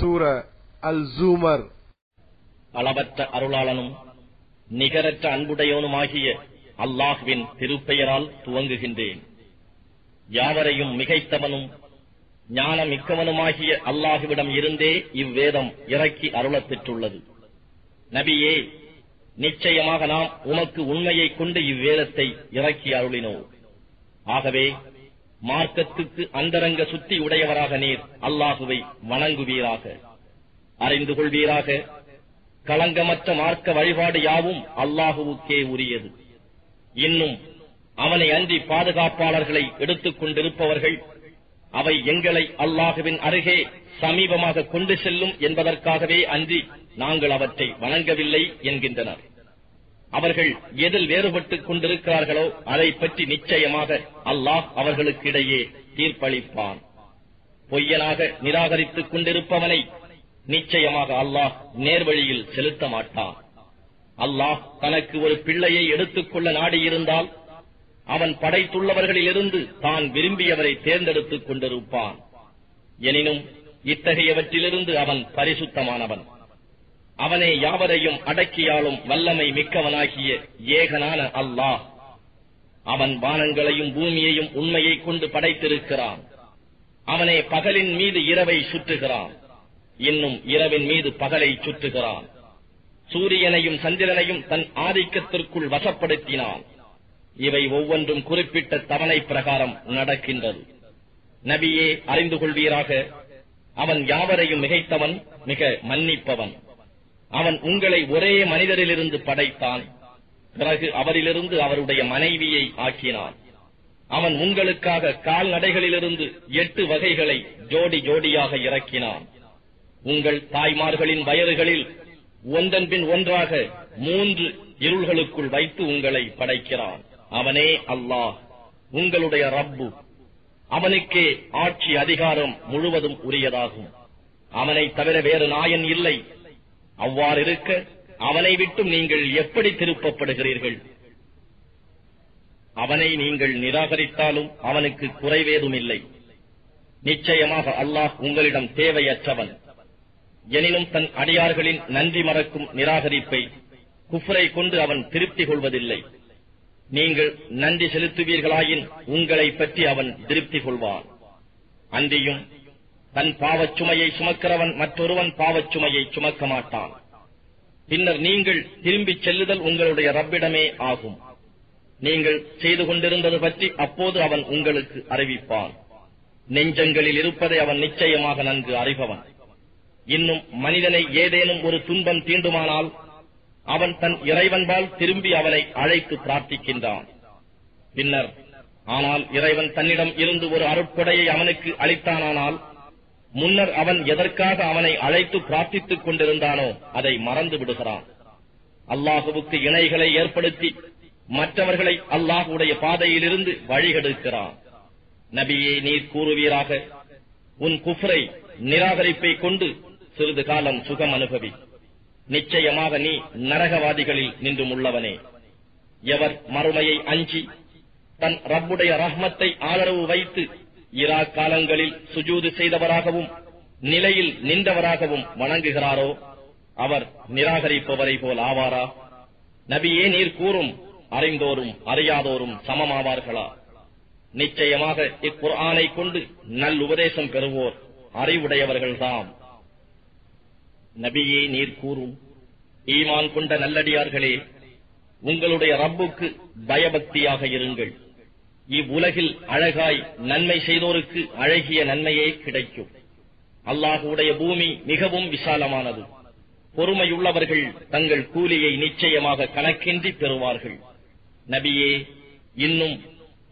சூர அல் ஜூமர் அளவற்ற அருளாளனும் நிகரற்ற அன்புடையவனுமாகிய அல்லாஹ்வின் திருப்பெயரால் துவங்குகின்றேன். யாவரையும் மிகைத்தவனும் ஞானமிக்கவனுமாகிய அல்லாஹுவிடம் இருந்தே இவ்வேதம் இறக்கி அருளப் பெற்றுள்ளது. நபியே நிச்சயமாக நாம் உமக்கு உண்மையைக் கொண்டு இவ்வேதத்தை இறக்கி அருளினோம். ஆகவே மார்க்கத்துக்கு அந்தரங்க சுத்தி உடையவராக நீர் அல்லாஹுவை வணங்குவீராக. அறிந்து கொள்வீராக. களங்கமற்ற மார்க்க வழிபாடு யாவும் அல்லாஹுவுக்கே உரியது. இன்னும் அவனை அன்றி பாதுகாப்பாளர்களை எடுத்துக் கொண்டிருப்பவர்கள் அவை எங்களை அல்லாஹுவின் அருகே சமீபமாக கொண்டு செல்லும் என்பதற்காகவே அன்றி நாங்கள் அவற்றை வணங்கவில்லை என்கின்றனர். அவர்கள் எதில் வேறுபட்டுக் கொண்டிருக்கிறார்களோ அதை பற்றி நிச்சயமாக அல்லாஹ் அவர்களுக்கிடையே தீர்ப்பளிப்பான். பொய்யனாக நிராகரித்துக் கொண்டிருப்பவனை நிச்சயமாக அல்லாஹ் நேர்வழியில் செலுத்த மாட்டான். அல்லாஹ் தனக்கு ஒரு பிள்ளையை எடுத்துக்கொள்ள நாடியிருந்தால் அவன் படைத்துள்ளவர்களிலிருந்து தான் விரும்பியவரை தேர்ந்தெடுத்துக் கொண்டிருப்பான். எனினும் இத்தகையவற்றிலிருந்து அவன் பரிசுத்தமானவன். அவனே யாவரையும் அடக்கியாலும் வல்லமை மிக்கவனாகிய ஏகனான அல்லாஹ். அவன் வானங்களையும் பூமியையும் உண்மையைக் கொண்டு படைத்திருக்கிறான். அவனே பகலின் மீது இரவை சுற்றுகிறான். இன்னும் இரவின் மீது பகலை சுற்றுகிறான். சூரியனையும் சந்திரனையும் தன் ஆதிக்கத்திற்குள் வசப்படுத்தினான். இவை ஒவ்வொன்றும் குறிப்பிட்ட தவணை பிரகாரம் நடக்கின்றது. நபியே அறிந்து கொள்வீராக அவன் யாவரையும் மிகைத்தவன் மிக மன்னிப்பவன். அவன் உங்களை ஒரே மனிதரிலிருந்து படைத்தான். பிறகு அவரிலிருந்து அவருடைய மனைவியை ஆக்கினான். அவன் உங்களுக்காக கால்நடைகளிலிருந்து எட்டு வகைகளை ஜோடி ஜோடியாக இறக்கினான். உங்கள் தாய்மார்களின் வயறுகளில் ஒன்றன்பின் ஒன்றாக மூன்று இருள்களுக்குள் வைத்து உங்களை படைக்கிறான். அவனே அல்லாஹ் உங்களுடைய ரப்பு. அவனுக்கே ஆட்சி அதிகாரம் முழுவதும் உரியதாகும். அவனை தவிர வேறு நாயன் இல்லை. அவ்வாறு இருக்க அவனை விட்டும் நீங்கள் எப்படி திருப்பப்படுகிறீர்கள்? அவனை நீங்கள் நிராகரித்தாலும் அவனுக்கு குறைவேதும் இல்லை நிச்சயமாக அல்லாஹ் உங்களிடம் தேவையற்றவன். எனினும் தன் அடியார்களின் நன்றி மறக்கும் நிராகரிப்பை குஃப்ரை கொண்டு அவன் திருப்தி கொள்வதில்லை. நீங்கள் நன்றி செலுத்துவீர்களாயின் உங்களை பற்றி அவன் திருப்தி கொள்வான். அன்றியும் தன் பாவச்சுமையை சுமக்கிறவன் மற்றொருவன் பாவச்சுமையை சுமக்க மாட்டான். பின்னர் நீங்கள் திரும்பிச் செல்லுதல் உங்களுடைய ரப்பிடமே ஆகும். நீங்கள் செய்து கொண்டிருந்தது பற்றி அப்போது அவன் உங்களுக்கு அறிவிப்பான். நெஞ்சங்களில் இருப்பதை அவன் நிச்சயமாக நன்கு அறிபவன். இன்னும் மனிதனை ஏதேனும் ஒரு துன்பம் தீண்டுமானால் அவன் தன் இறைவன்பால் திரும்பி அவனை அழைத்து பிரார்த்திக்கின்றான். பின்னர் ஆனால் இறைவன் தன்னிடம் இருந்து ஒரு அருட்கொடையை அவனுக்கு அளித்தானானால் முன்னர் அவன் எதற்காக அவனை அழைத்து பிரார்த்தித்துக் கொண்டிருந்தானோ அதை மறந்து விடுகிறான். அல்லாஹுவுக்கு இணைகளை ஏற்படுத்தி மற்றவர்களை அல்லாஹுடைய பாதையிலிருந்து வழிகெடுக்கிறான். நபியே நீர் கூறுவீராக. உன் குஃப்ரை நிராகரிப்பை கொண்டு சிறிது காலம் சுகம் அனுபவி. நிச்சயமாக நீ நரகவாதிகளில் நின்றும் உள்ளவனே எவர் மறுமையை அஞ்சி தன் ரப்புடைய ரஹ்மத்தை ஆதரவு வைத்து இரா காலங்களில் சுஜூது செய்தவராகவும் நிலையில் நின்றவராகவும் வணங்குகிறாரோ அவர் நிராகரிப்பவரை போல் ஆவாரா? நபியே நீர் கூறும் அறிந்தோரும் அறியாதோரும் சமமாவார்களா? நிச்சயமாக இக்குர்ஆனை கொண்டு நல் உபதேசம் பெறுவோர் அறிவுடையவர்கள்தாம். நபியே நீர் கூறும் ஈமான் கொண்ட நல்லடியார்களே உங்களுடைய ரப்புக்கு பயபக்தியாக இருங்கள். இவ்வுலகில் அழகாய் நன்மை செய்தோருக்கு அழகிய நன்மையே கிடைக்கும். அல்லாஹுடைய பூமி மிகவும் விசாலமானது. பொறுமையுள்ளவர்கள் தங்கள் கூலியை நிச்சயமாக கணக்கின்றி பெறுவார்கள். நபியே இன்னும்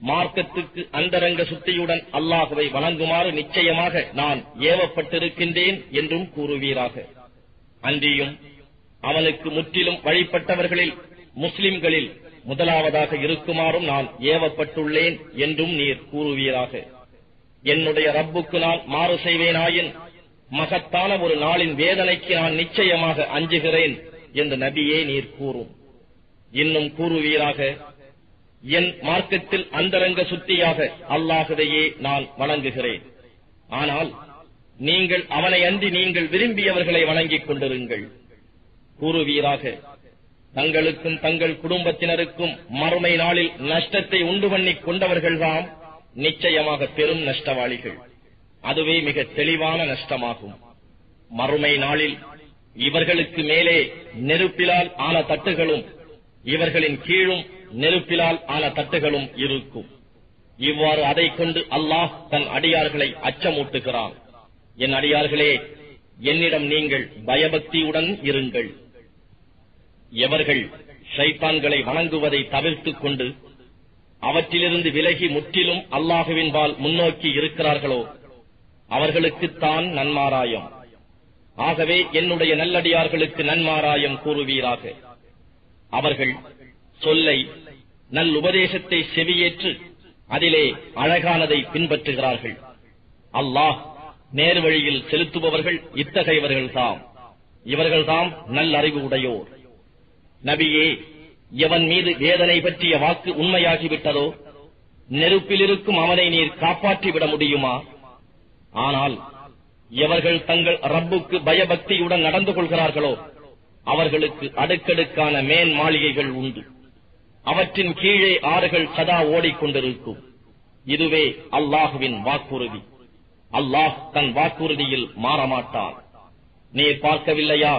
மார்க்கத்துக்கு அந்தரங்க சுத்தியுடன் அல்லாஹுவை வணங்குமாறு நிச்சயமாக நான் ஏவப்பட்டிருக்கின்றேன் என்றும் கூறுவீராக. அன்றியும் அவனுக்கு முற்றிலும் வழிபட்டவர்களில் முஸ்லிம்களில் முதலாவதாக இருக்குமாறும் நான் ஏவப்பட்டுள்ளேன் என்றும் நீர் கூறுவீராக. என்னுடைய ரப்புக்கு நான் மாறு செய்வேனாயின் மகத்தான ஒரு நாளின் வேதனைக்கு நான் நிச்சயமாக அஞ்சுகிறேன் என்று நபியே நீர் கூறும். இன்னும் கூறுவீராக என் மார்க்கத்தில் அந்தரங்க சுத்தியாக அல்லாகதையே நான் வணங்குகிறேன். ஆனால் நீங்கள் அவனை அன்றி நீங்கள் விரும்பியவர்களை வணங்கிக் கொண்டிருங்கள். கூறுவீராக தங்களுக்கும் தங்கள் குடும்பத்தினருக்கும் மறுமை நாளில் நஷ்டத்தை உண்டு பண்ணிக் கொண்டவர்கள்தாம் நிச்சயமாக பெரும் நஷ்டவாளிகள். அதுவே மிக தெளிவான நஷ்டமாகும். மறுமை நாளில் இவர்களுக்கு மேலே நெருப்பிலால் ஆன தட்டுகளும் இவர்களின் கீழும் நெருப்பிலால் ஆன தட்டுகளும் இருக்கும். இவ்வாறு அதைக் கொண்டு அல்லாஹ் தன் அடியார்களை அச்சமூட்டுகிறான். என் அடியார்களே என்னிடம் நீங்கள் பயபக்தியுடன் இருங்கள். எவர்கள் ஷைத்தான்களை வணங்குவதை தவிர்த்துக் கொண்டு அவற்றிலிருந்து விலகி முற்றிலும் அல்லாஹுவின்பால் முன்னோக்கி இருக்கிறார்களோ அவர்களுக்குத்தான் நன்மாராயம். ஆகவே என்னுடைய நல்லடியார்களுக்கு நன்மாராயம் கூறுவீராக. அவர்கள் சொல்லை நல் உபதேசத்தை செவியேற்று அதிலே அழகானதை பின்பற்றுகிறார்கள். அல்லாஹ் நேர்வழியில் செலுத்துபவர்கள் இத்தகையவர்கள்தாம். இவர்கள்தாம் நல்லறிவு உடையோர். நபியே எவன் மீது வேதனை பற்றிய வாக்கு உண்மையாகிவிட்டதோ நெருப்பில் இருக்கும் அவனை நீர் காப்பாற்றிவிட முடியுமா? ஆனால் எவர்கள் தங்கள் ரப்புக்கு பயபக்தியுடன் நடந்து கொள்கிறார்களோ அவர்களுக்கு அடுக்கடுக்கான மேன் மாளிகைகள் உண்டு. அவற்றின் கீழே ஆறுகள் சதா ஓடிக்கொண்டிருக்கும். இதுவே அல்லாஹுவின் வாக்குறுதி. அல்லாஹ் தன் வாக்குறுதியில் மாறமாட்டான். நீர் பார்க்கவில்லையா?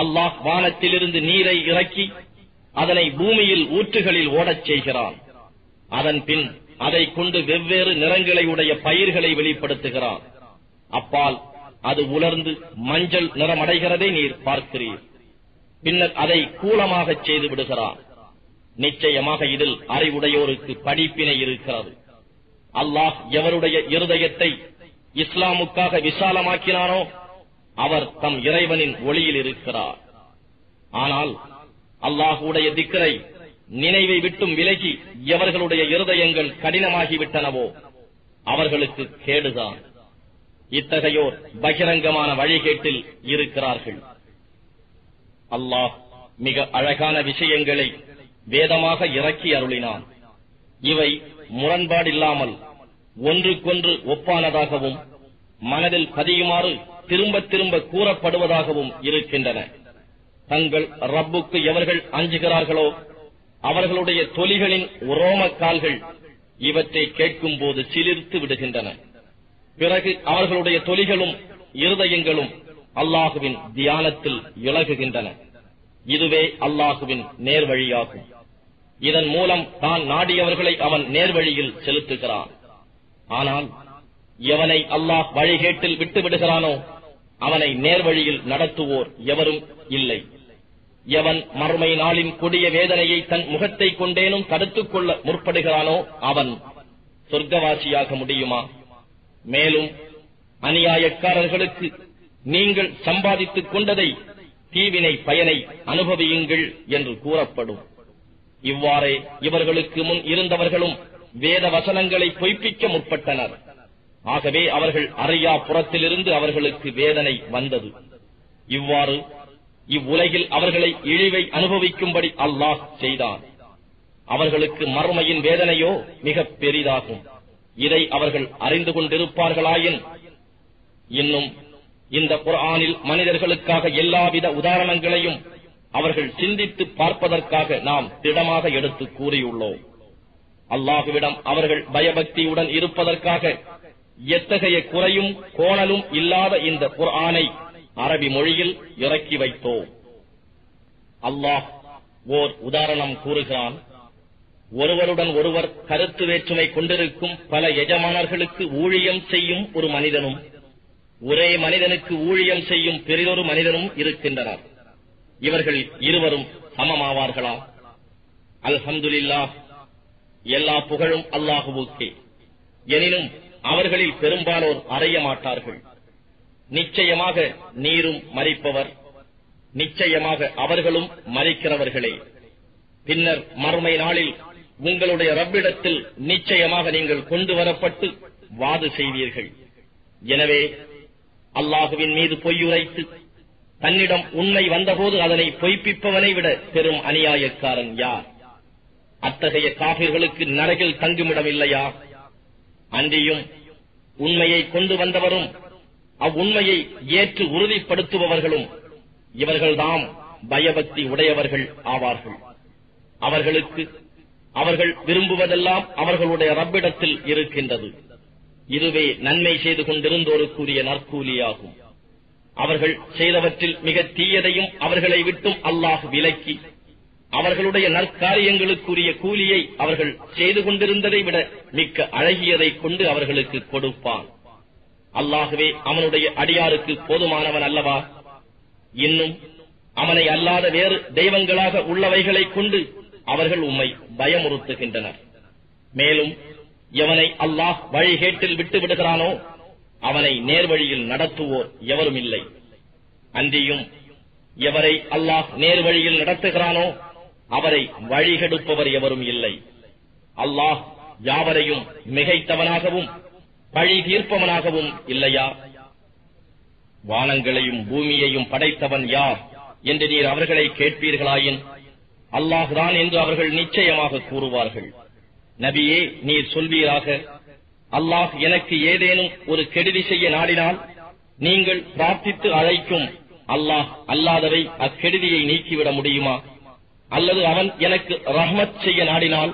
அல்லாஹ் வானத்திலிருந்து நீரை இறக்கி அதனை பூமியில் ஊற்றுகளில் ஓடச் செய்கிறான். அதன் பின் அதை கொண்டு வெவ்வேறு நிறங்களை உடைய பயிர்களை வெளிப்படுத்துகிறான். அப்பால் அது உலர்ந்து மஞ்சள் நிறமடைகிறதை நீர் பார்க்கிறீர். பின்னர் அதை கூலமாக செய்து விடுகிறான். நிச்சயமாக இதில் அறிவுடையோருக்கு படிப்பினை இருக்கிறது. அல்லாஹ் எவருடைய இருதயத்தை இஸ்லாமுக்காக விசாலமாக்கினானோ அவர் தம் இறைவனின் ஒளியில் இருக்கிறார். ஆனால் அல்லாஹுடைய திக்கரை நினைவை விட்டும் விலகி எவர்களுடைய இருதயங்கள் கடினமாகிவிட்டனவோ அவர்களுக்கு கேடுதான். இத்தகையோர் பகிரங்கமான வழிகேட்டில் இருக்கிறார்கள். அல்லாஹ் மிக அழகான விஷயங்களை வேதமாக இறக்கி அருளினான். இவை முரண்பாடில்லாமல் ஒன்றுக்கொன்று ஒப்பானதாகவும் மனதில் பதியுமாறு திரும்ப திரும்ப கூறப்படுவதாகவும் இருக்கின்றன. தங்கள் ரப்புக்கு எவர்கள் அஞ்சுகிறார்களோ அவர்களுடைய தொலிகளின் உரோமக் கால்கள் இவற்றை கேட்கும் போது சிலிர்த்து விடுகின்றன. பிறகு அவர்களுடைய தொலிகளும் இருதயங்களும் அல்லாஹுவின் தியானத்தில் இழகுகின்றன. இதுவே அல்லாஹுவின் நேர்வழியாகும். இதன் மூலம் தான் நாடியவர்களை அவன் நேர்வழியில் செலுத்துகிறான். ஆனால் எவனை அல்லாஹ் வழிகேட்டில் விட்டு விடுகிறானோ அவனை நேர்வழியில் நடத்துவோர் எவரும் இல்லை. எவன் மறுமை நாளின் கொடிய வேதனையை தன் முகத்தை கொண்டேனும் தடுத்துக் கொள்ள முற்படுகிறானோ அவன். சொர்க்கவாசியாக முடியுமா? மேலும் அநியாயக்காரர்களுக்கு நீங்கள் சம்பாதித்துக் கொண்டதை தீவினை பயனை அனுபவியுங்கள் என்று கூறப்படும். இவ்வாறே இவர்களுக்கு முன் இருந்தவர்களும் வேத வசனங்களை பொய்ப்பிக்க முற்பட்டனர். ஆகவே அவர்கள் அறையா புறத்திலிருந்து அவர்களுக்கு வேதனை வந்தது. இவ்வாறு இவ்வுலகில் அவர்களை இழிவை அனுபவிக்கும்படி அல்லாஹ் செய்தான். அவர்களுக்கு மறுமையின் வேதனையோ மிகப் பெரிதாகும். இதை அவர்கள் அறிந்து கொண்டிருப்பார்களாயின் இன்னும் இந்த குர்ஆனில் மனிதர்களுக்காக எல்லாவித உதாரணங்களையும் அவர்கள் சிந்தித்து பார்ப்பதற்காக நாம் திடமாக எடுத்து கூறியுள்ளோம். அல்லாஹுவிடம் அவர்கள் பயபக்தியுடன் இருப்பதற்காக எத்தகைய குறையும் கோணலும் இல்லாத இந்த குர்ஆனை அரபி மொழியில் இறக்கி வைத்தோம். அல்லாஹ் ஓர் உதாரணம் கூறுகிறான். ஒருவருடன் ஒருவர் கருத்து வேற்றுமை கொண்டிருக்கும் பல எஜமானர்களுக்கு ஊழியம் செய்யும் ஒரு மனிதனும் ஒரே மனிதனுக்கு ஊழியம் செய்யும் பெரிதொரு மனிதனும் இருக்கின்றனர். இவர்கள் இருவரும் சமமாவார்களா? அல்ஹம்துல்லா எல்லா புகழும் அல்லாஹுவுக்கே. எனினும் அவர்களில் பெரும்பாலோர் அறைய மாட்டார்கள். நிச்சயமாக நீரும் மறிப்பவர். நிச்சயமாக அவர்களும் மறிக்கிறவர்களே. பின்னர் மறுமை நாளில் உங்களுடைய ரப்பிடத்தில் நிச்சயமாக நீங்கள் கொண்டு வரப்பட்டு வாது செய்வீர்கள். எனவே அல்லாஹுவின் மீது பொய்யுரைத்து தன்னிடம் உண்மை வந்தபோது அதனை பொய்ப்பிப்பவனை விட பெரும் அநியாயக்காரன் யார்? அத்தகைய காவிர்களுக்கு நரகில் தங்குமிடம் இல்லையா அன்றியும் உண்மையை கொண்டு வந்தவரும் அவ்வுண்மையை ஏற்று உறுதிப்படுத்துபவர்களும் இவர்கள்தாம் பயபக்தி உடையவர்கள் ஆவார்கள். அவர்களுக்கு அவர்கள் விரும்புவதெல்லாம் அவர்களுடைய ரப்பிடத்தில் இருக்கின்றது. இதுவே நன்மை செய்து கொண்டிருந்தோருக்குரிய நற்கூலியாகும். அவர்கள் செய்தவற்றில் மிக தீயதையும் அவர்களை விட்டும் அல்லாஹ் விலக்கி அவர்களுடைய நற்காரியங்களுக்குரிய கூலியை அவர்கள் செய்து கொண்டிருந்ததை விட மிக்க அழகியதை கொண்டு அவர்களுக்கு கொடுப்பான். அல்லாகவே அவனுடைய அடியாருக்கு போதுமானவன் அல்லவா? இன்னும் அவனை அல்லாத வேறு தெய்வங்களாக உள்ளவைகளை கொண்டு அவர்கள் உம்மை பயமுறுத்துகின்றனர். மேலும் எவனை அல்லாஹ் வழிகேட்டில் விட்டு விடுகிறானோ அவனை நேர்வழியில் நடத்துவோர் எவரும் இல்லை அன்றியும் எவரை அல்லாஹ் நேர்வழியில் நடத்துகிறானோ அவரை வழிகெடுப்பவர் எவரும் இல்லை. அல்லாஹ் யாவரையும் மிகைத்தவனாகவும் பழி தீர்ப்பவனாகவும் இல்லையா? வானங்களையும் பூமியையும் படைத்தவன் யார் என்று நீர் அவர்களை கேட்பீர்களாயின்? அல்லாஹ்தான் என்று அவர்கள் நிச்சயமாக கூறுவார்கள். நபியே நீர் சொல்வீராக அல்லாஹ் எனக்கு ஏதேனும் ஒரு கெடுதி செய்ய நாடினால் நீங்கள் பிரார்த்தித்து அழைக்கும் அல்லாஹ் அல்லாதவை அக்கெடுதியை நீக்கிவிட முடியுமா? அல்லது அவன் எனக்கு ரஹ்மத் செய்ய நாடினால்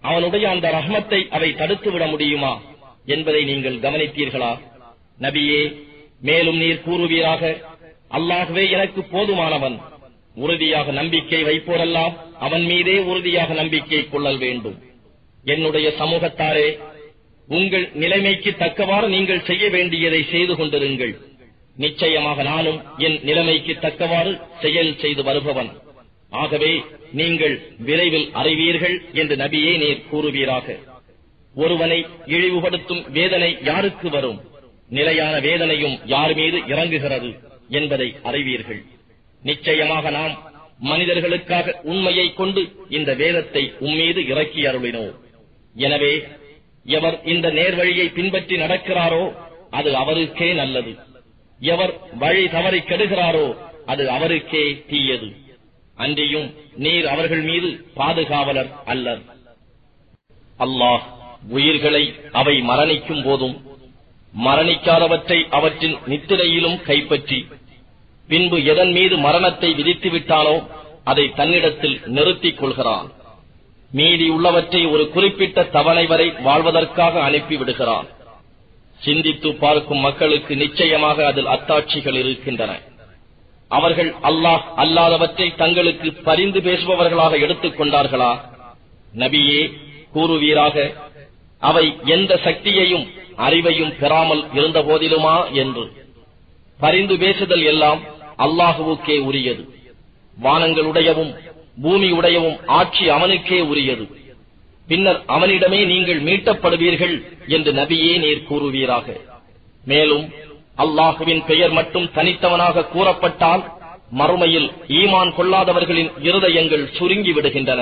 அவனுடைய அந்த ரஹ்மத்தை அவை தடுத்துவிட முடியுமா என்பதை நீங்கள் கவனித்தீர்களா? நபியே மேலும் நீர் கூறுவீராக அல்லாகவே எனக்கு போதுமானவன். உறுதியாக நம்பிக்கை வைப்போரெல்லாம் அவன் மீதே உறுதியாக நம்பிக்கை கொள்ளல் வேண்டும். என்னுடைய சமூகத்தாரே உங்கள் நிலைமைக்கு தக்கவாறு நீங்கள் செய்ய வேண்டியதை செய்து கொண்டிருங்கள். நிச்சயமாக நானும் என் நிலைமைக்கு தக்கவாறு செயல் செய்து வருபவன். ஆகவே நீங்கள் விரைவில் அறிவீர்கள் என்று நபியே நீர் கூறுவீராக. ஒருவனை இழிவுபடுத்தும் வேதனை யாருக்கு வரும்? நிலையான வேதனையும் யார் மீது இறங்குகிறது என்பதை அறிவீர்கள். நிச்சயமாக நாம் மனிதர்களுக்காக உண்மையை கொண்டு இந்த வேதத்தை உம்மீது இறக்கி அருளினோம் எனவே எவர் இந்த நேர்வழியை பின்பற்றி நடக்கிறாரோ அது அவருக்கே நல்லது. எவர் வழி தவறி கெடுகிறாரோ அது அவருக்கே தீயது. அன்றியும் நீர் அவர்கள் மீது பாதுகாவலர் அல்லர். அல்லாஹ் உயிர்களை அவை மரணிக்கும் போதும் மரணிக்காதவற்றை அவற்றின் நித்திரையிலும் கைப்பற்றி பின்பு எதன் மீது மரணத்தை விதித்து விட்டாலோ அதை தன்னிடத்தில் நிறுத்திக் கொள்கிறான். மீதி உள்ளவற்றை ஒரு குறிப்பிட்ட தவணை வரை வாழ்வதற்காக அனுப்பிவிடுகிறான் சிந்தித்து பார்க்கும் மக்களுக்கு நிச்சயமாக அதில் அத்தாட்சிகள் இருக்கின்றன. அவர்கள் அல்லாஹ் அல்லாதவற்றை தங்களுக்கு பரிந்து பேசுபவர்களாக எடுத்துக் கொண்டார்களா? நபியே கூறுவீராக அவை எந்த சக்தியையும் அறிவையும் பெறாமல் இருந்த போதிலுமா என்று. பரிந்து பேசுதல் எல்லாம் அல்லாஹுவுக்கே உரியது. வானங்களுடையவும் பூமி உடையவும் ஆட்சி அவனுக்கே உரியது. பின்னர் அவனிடமே நீங்கள் மீட்டப்படுவீர்கள் என்று நபியே நீர் கூறுவீராக. மேலும் அல்லாஹுவின் பெயர் மட்டும் தனித்தவனாக கூறப்பட்டால் மறுமையில் ஈமான் கொள்ளாதவர்களின் இருதயங்கள் சுருங்கி விடுகின்றன.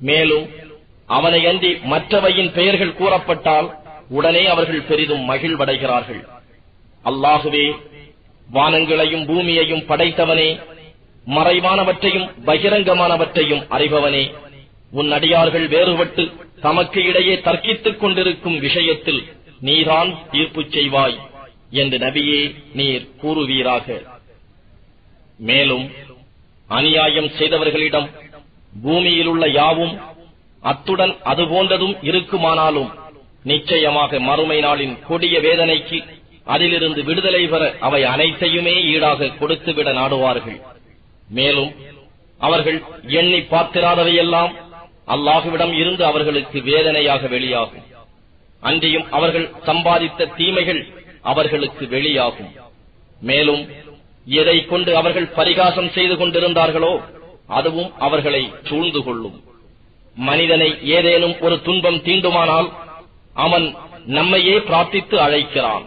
மேலும் அவனை அன்றி மற்றவையின் பெயர்கள் கூறப்பட்டால் உடனே அவர்கள் பெரிதும் மகிழ்வடைகிறார்கள். அல்லாகுவே வானங்களையும் பூமியையும் படைத்தவனே மறைவானவற்றையும் பகிரங்கமானவற்றையும் அறிபவனே உன் அடியார்கள் வேறுபட்டு தமக்கு இடையே தர்க்கித்துக் கொண்டிருக்கும் விஷயத்தில் நீதான் தீர்ப்பு செய்வாய். என்று நபியே நீர் கூறுவீராக. மேலும் அநியாயம் செய்தவர்களிடம் பூமியில் உள்ள யாவும் அத்துடன் அது போன்றதும் இருக்குமானாலும் நிச்சயமாக மறுமை நாளின் கொடிய வேதனைக்கு அதிலிருந்து விடுதலை பெற அவை அனைத்தையுமே ஈடாக கொடுத்துவிட நாடுவார்கள். மேலும் அவர்கள் எண்ணி பார்த்திராதவையெல்லாம் அல்லாஹுவிடம் இருந்து அவர்களுக்கு வேதனையாக வெளியாகும். அன்றியும் அவர்கள் சம்பாதித்த தீமைகள் அவர்களுக்கு வெளியாகும். மேலும் எதை கொண்டு அவர்கள் பரிகாசம் செய்து கொண்டிருந்தார்களோ அதுவும் அவர்களை சூழ்ந்து கொள்ளும். மனிதனை ஏதேனும் ஒரு துன்பம் தீண்டுமானால் அவன் நம்மையே பிரார்த்தித்து அழைக்கிறான்.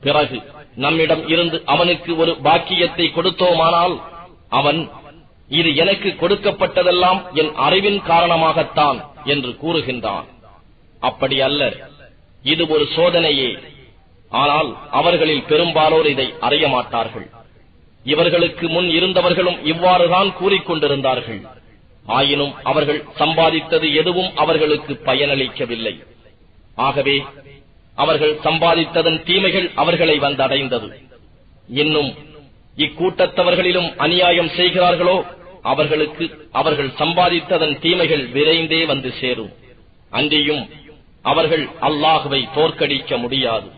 பிறகு நம்மிடம் இருந்து அவனுக்கு ஒரு பாக்கியத்தை கொடுத்தோமானால் அவன் இது எனக்கு கொடுக்கப்பட்டதெல்லாம் என் அறிவின் காரணமாகத்தான் என்று கூறுகின்றான். அப்படி அல்ல இது ஒரு சோதனையே. ஆனால் அவர்களில் பெரும்பாலோர் இதை அறிய மாட்டார்கள். இவர்களுக்கு முன் இருந்தவர்களும் இவ்வாறுதான் கூறிக்கொண்டிருந்தார்கள் ஆயினும் அவர்கள் சம்பாதித்தது எதுவும் அவர்களுக்கு பயனளிக்கவில்லை. ஆகவே அவர்கள் சம்பாதித்ததன் தீமைகள் அவர்களை வந்தடைந்தது. இன்னும் இக்கூட்டத்தவர்களிலும் அநியாயம் செய்கிறார்களோ அவர்களுக்கு அவர்கள் சம்பாதித்ததன் தீமைகள் விரைந்தே வந்து சேரும். அன்றியும் அவர்கள் அல்லாஹுவை தோற்கடிக்க முடியாது.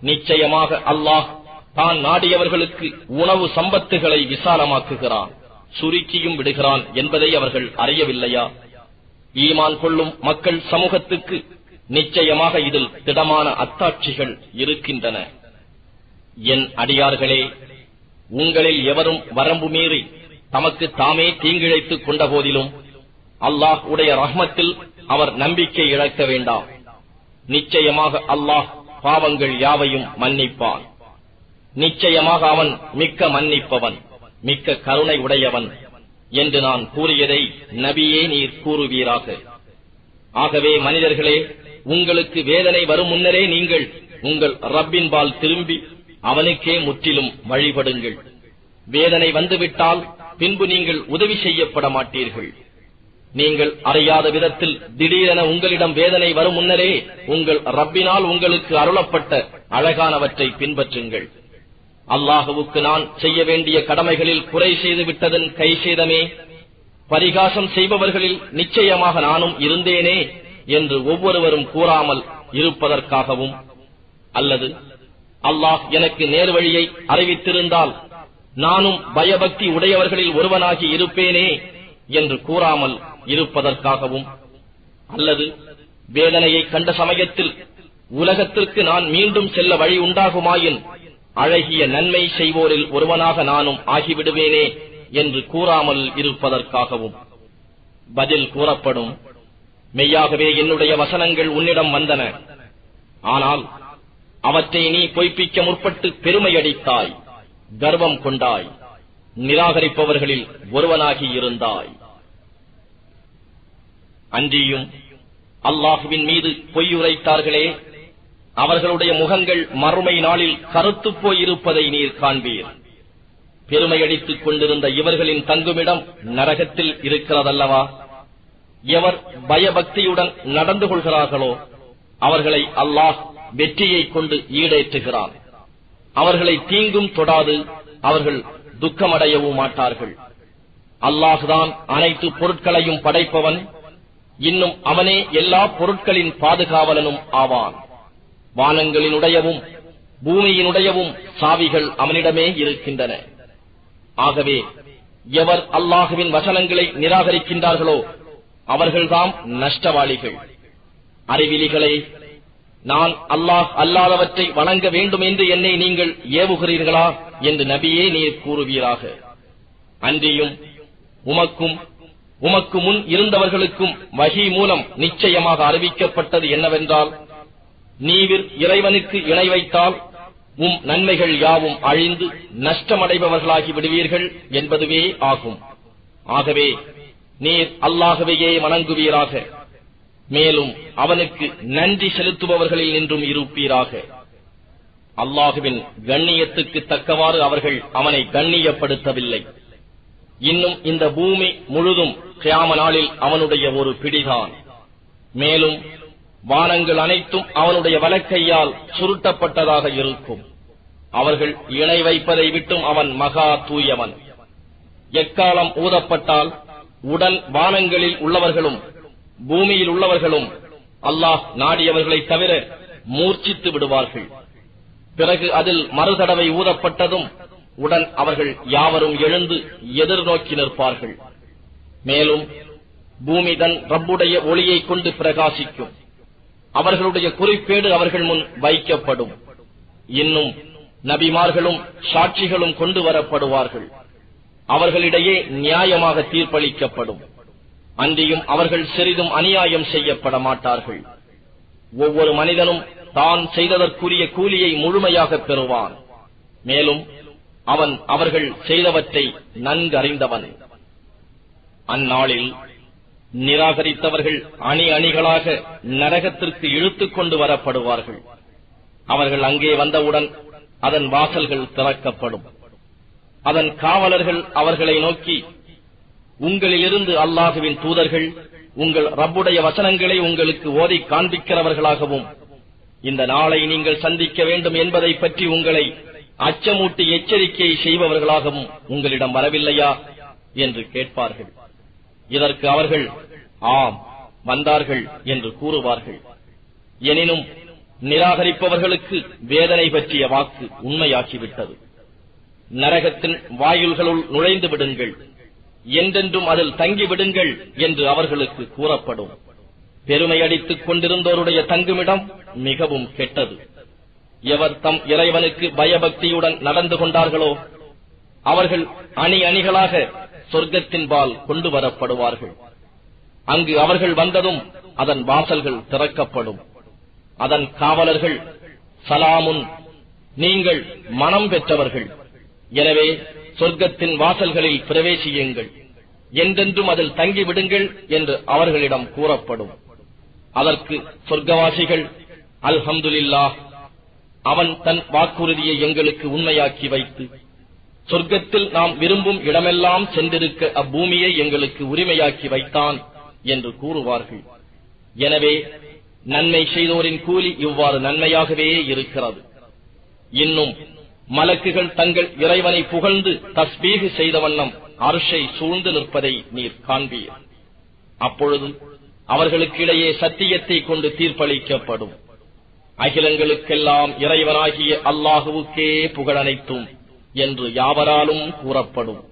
நிச்சயமாக அல்லாஹ் தான் நாடியவர்களுக்கு உணவு சம்பத்துகளை விசாலமாக்குகிறான் சுருக்கியும் விடுகிறான் என்பதை அவர்கள் அறியவில்லையா? ஈமான் கொள்ளும் மக்கள் சமூகத்துக்கு நிச்சயமாக இதில் திடமான அத்தாட்சிகள் இருக்கின்றன. என் அடியார்களே உங்களில் எவரும் வரம்பு மீறி தமக்கு தாமே தீங்கிழைத்துக் கொண்ட போதிலும் அல்லாஹ் உடைய ரஹ்மத்தில் அவர் நம்பிக்கை இழக்க வேண்டாம். நிச்சயமாக அல்லாஹ் பாவங்கள் யாவையும் மன்னிப்பான். நிச்சயமாக அவன் மிக்க மன்னிப்பவன் மிக்க கருணை உடையவன் என்று நான் கூறியதை நபியே நீர் கூறுவீராக. ஆகவே மனிதர்களே உங்களுக்கு வேதனை வரும் முன்னரே நீங்கள் உங்கள் ரப்பின்பால் திரும்பி அவனுக்கே முற்றிலும் வழிபடுங்கள். வேதனை வந்துவிட்டால் பின்பு நீங்கள் உதவி செய்யப்பட மாட்டீர்கள் நீங்கள் அறியாத விதத்தில் திடீரென உங்களிடம் வேதனை வரும் முன்னரே உங்கள் ரப்பினால் உங்களுக்கு அருளப்பட்ட அழகானவற்றை பின்பற்றுங்கள். அல்லாஹுவுக்கு நான் செய்ய வேண்டிய கடமைகளில் குறை செய்து விட்டதன் கை செய்தமே பரிகாசம் செய்பவர்களில் நிச்சயமாக நானும் இருந்தேனே என்று ஒவ்வொருவரும் கூறாமல் இருப்பதற்காகவும் அல்லது அல்லாஹ் எனக்கு நேர்வழியை அறிவித்திருந்தால் நானும் பயபக்தி உடையவர்களில் ஒருவனாகி இருப்பேனே என்று கூறாமல் இருப்பதற்காகவும் அல்லது வேதனையை கண்ட சமயத்தில் உலகத்திற்கு நான் மீண்டும் செல்ல வழி உண்டாகுமாயின் அழகிய நன்மை செய்வோரில் ஒருவனாக நானும் ஆகிவிடுவேனே என்று கூறாமல் இருப்பதற்காகவும். பதில் கூறப்படும். மெய்யாகவே என்னுடைய வசனங்கள் உன்னிடம் வந்தன. ஆனால் அவற்றை நீ பொய்ப்பிக்க முற்பட்டு பெருமையடித்தாய் கர்வம் கொண்டாய் நிராகரிப்பவர்களில் ஒருவனாகி இருந்தாய். அன்றியும் அல்லாஹுவின் மீது பொய்யுரைத்தார்களே அவர்களுடைய முகங்கள் மறுமை நாளில் கருத்துப் போயிருப்பதை நீர் காண்பீர். பெருமையடித்துக் கொண்டிருந்த இவர்களின் தங்குமிடம் நரகத்தில் இருக்கிறதல்லவா? எவர் பயபக்தியுடன் நடந்து கொள்கிறார்களோ அவர்களை அல்லாஹ் வெற்றியை கொண்டு ஈடேற்றுகிறான். அவர்களை தீங்கும் தொடாது அவர்கள் துக்கமடையவும் மாட்டார்கள். அல்லாஹுதான் அனைத்து பொருட்களையும் படைப்பவன் இன்னும் அவனே எல்லா பொருட்களின் பாதுகாவலனும் ஆவான். வானங்களினுடையவும் பூமியினுடையவும் சாவிகள் அவனிடமே இருக்கின்றன. ஆகவே எவர் அல்லாஹுவின் வசனங்களை நிராகரிக்கின்றார்களோ அவர்கள்தாம் நஷ்டவாளிகள். அறிவிலிகளை நான் அல்லாஹ் அல்லாதவற்றை வணங்க வேண்டும் என்று என்னை நீங்கள் ஏவுகிறீர்களா? என்று நபியே நீர் கூறுவீராக. அன்றியும் உமக்கும் உமக்கு முன் இருந்தவர்களுக்கும் வகி மூலம் நிச்சயமாக அறிவிக்கப்பட்டது என்னவென்றால் நீவிர் இறைவனுக்கு இணை வைத்தால் உம் நன்மைகள் யாவும் அழிந்து நஷ்டமடைபவர்களாகி விடுவீர்கள் என்பதுவே ஆகும். ஆகவே நீர் அல்லாகவையே வணங்குவீராக. மேலும் அவனுக்கு நன்றி செலுத்துபவர்களில் நின்றும் இருப்பீராக. அல்லாஹுவின் கண்ணியத்துக்கு தக்கவாறு அவர்கள் அவனை கண்ணியப்படுத்தவில்லை. இன்னும் இந்த பூமி முழுதும் கியாம நாளில் அவனுடைய ஒரு பிடிதான். மேலும் வானங்கள் அனைத்தும் அவனுடைய வலக்கையால் சுருட்டப்பட்டதாக இருக்கும். அவர்கள் இணை வைப்பதை விட்டும் அவன் மகா தூயவன். எக்காலம் ஊதப்பட்டால் உடன் வானங்களில் உள்ளவர்களும் பூமியில் உள்ளவர்களும் அல்லாஹ் நாடியவர்களை தவிர மூர்ச்சித்து விடுவார்கள். பிறகு அதில் மறுதடவை ஊதப்பட்டதும் உடன் அவர்கள் யாவரும் எழுந்து எதிர்நோக்கி நிற்பார்கள். மேலும் பூமி தன் ரப்புடைய ஒளியைக் கொண்டு பிரகாசிக்கும். அவர்களுடைய குறிப்பேடு அவர்கள் முன் வைக்கப்படும். இன்னும் நபிமார்களும் சாட்சிகளும் கொண்டு வரப்படுவார்கள். அவர்களிடையே நியாயமாக தீர்ப்பளிக்கப்படும். அன்றியும் அவர்கள் சிறிதும் அநியாயம் செய்யப்பட மாட்டார்கள். ஒவ்வொரு மனிதனும் தான் செய்ததற்குரிய கூலியை முழுமையாக பெறுவான். மேலும் அவன் அவர்கள் செய்தவற்றை நன்கறிந்தவன். அந்நாளில் நிராகரித்தவர்கள் அணி அணிகளாக நரகத்திற்கு இழுத்துக் கொண்டு வரப்படுவார்கள். அவர்கள் அங்கே வந்தவுடன் அதன் வாசல்கள் திறக்கப்படும். அதன் காவலர்கள் அவர்களை நோக்கி உங்களிலிருந்து அல்லாஹுவின் தூதர்கள் உங்கள் ரப்புடைய வசனங்களை உங்களுக்கு ஓதி காண்பிக்கிறவர்களாகவும் இந்த நாளை நீங்கள் சந்திக்க வேண்டும் என்பதை பற்றி உங்களை அச்சமூட்டி எச்சரிக்கை செய்பவர்களாகவும் உங்களிடம் வரவில்லையா என்று கேட்பார்கள். இதற்கு அவர்கள் ஆம் வந்தார்கள் என்று கூறுவார்கள். எனினும் நிராகரிப்பவர்களுக்கு வேதனை பற்றிய வாக்கு உண்மையாகிவிட்டது. நரகத்தின் வாயில்களுள் நுழைந்து விடுங்கள். என்றென்றும் அதில் தங்கிவிடுங்கள் என்று அவர்களுக்கு கூறப்படும். பெருமை அடித்துக் கொண்டிருந்தோருடைய தங்குமிடம் மிகவும் கெட்டது. எவர் தம் இறைவனுக்கு பயபக்தியுடன் நடந்து கொண்டார்களோ அவர்கள் அணி அணிகளாக சொர்க்கத்தின்பால் கொண்டு வரப்படுவார்கள். அங்கு அவர்கள் வந்ததும் அதன் வாசல்கள் திறக்கப்படும். அதன் காவலர்கள் சலாமுன் நீங்கள் மனம் பெற்றவர்கள். எனவே சொர்க்கத்தின் வாசல்களில் பிரவேசியுங்கள். என்றென்றும் அதில் தங்கிவிடுங்கள் என்று அவர்களிடம் கூறப்படும். அதற்கு சொர்க்கவாசிகள் அல்ஹம்துலில்லாஹ் அவன் தன் வாக்குறுதியை எங்களுக்கு உண்மையாக்கி வைத்து சொர்க்கத்தில் நாம் விரும்பும் இடமெல்லாம் சென்றிருக்க அப்பூமியை எங்களுக்கு உரிமையாக்கி வைத்தான் என்று கூறுவார்கள். எனவே நன்மை செய்தோரின் கூலி இவ்வாறு நன்மையாகவே இருக்கிறது. இன்னும் மலக்குகள் தங்கள் இறைவனை புகழ்ந்து தஸ்பீகு செய்த வண்ணம் அருஷை சூழ்ந்து நிற்பதை நீர் காண்பீர். அப்பொழுது அவர்களுக்கிடையே சத்தியத்தை கொண்டு தீர்ப்பளிக்கப்படும். அகிலங்களுக்கெல்லாம் இறைவனாகிய அல்லாஹுவுக்கே புகழனைத்தும் என்று யாவராலும் கூறப்படும்.